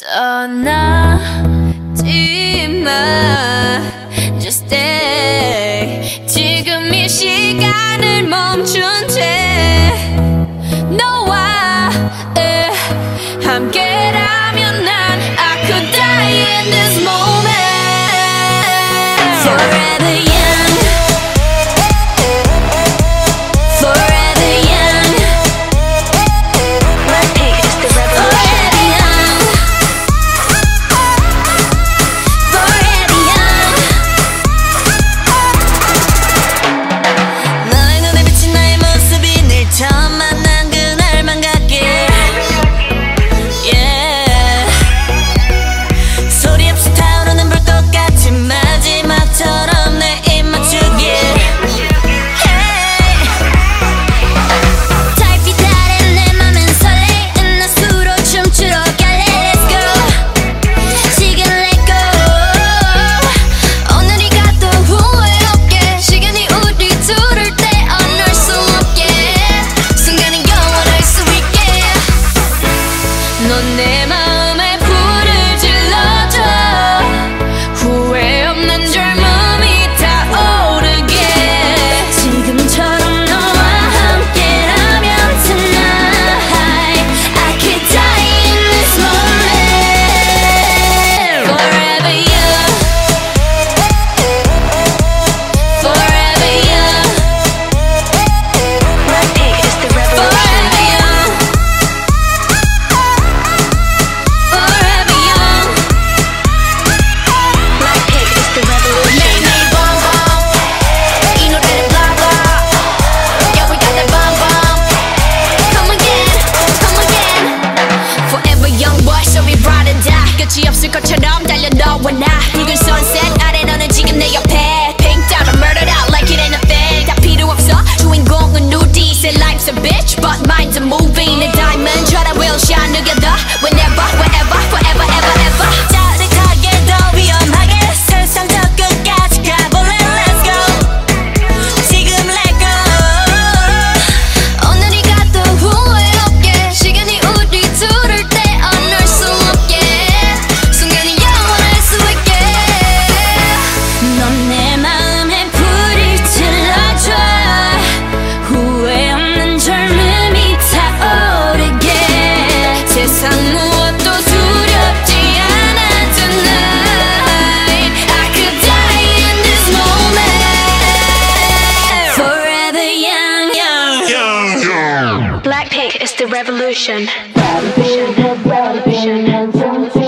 떠나지 is the revolution. Revolution. Revolution.